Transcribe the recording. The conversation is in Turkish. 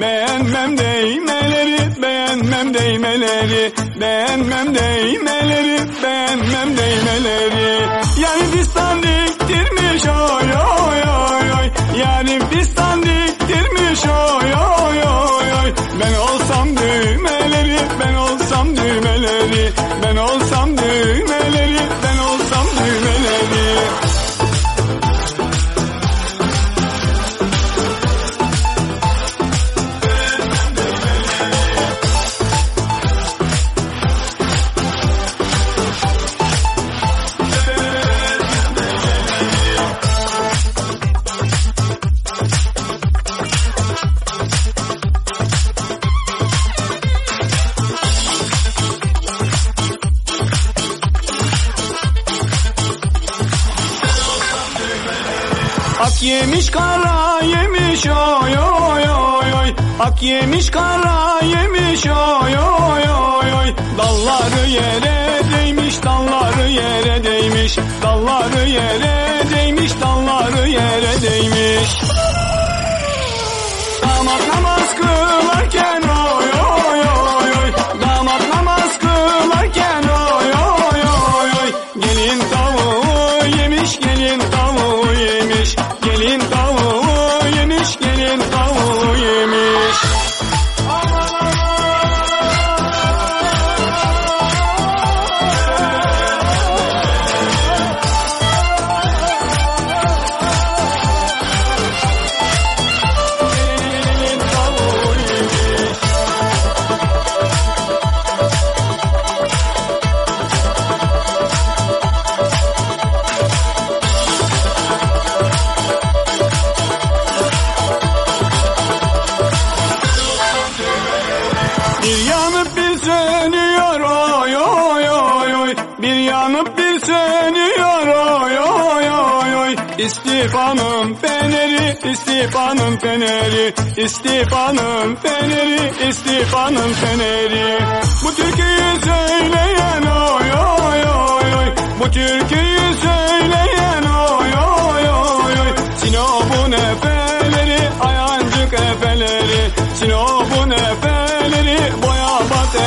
beğenmem değmeleri beğenmem değmeleri beğenmem değmeleri beğenmem değmeleri. Yani fistan diktirmiş oy oy oy oy. Yani fistan diktirmiş oy Ak yemiş kara yemiş oy oy oy oy. Ak yemiş kara yemiş oy oy oy oy. Dalları yere değmiş dalları yere değmiş. Dalları yere değmiş dalları yere değmiş. Damat namaz kılarken oy oy oy oy. Damat namaz kılarken oy oy oy oy. Gelin tavuğu yemiş gelin tavuğu Bir yanıp bir sönüyor oy oy oy oy. Bir yanıp bir sönüyor oy oy oy oy. İstifanın feneri istifanın feneri. İstifanın feneri istifanın feneri. Bu türküyü söyleyen oy oy oy oy. Bu türküyü söyleyen oy oy oy oy. Sinop'un efeleri ayancık efeleri. Sinop'un efeleri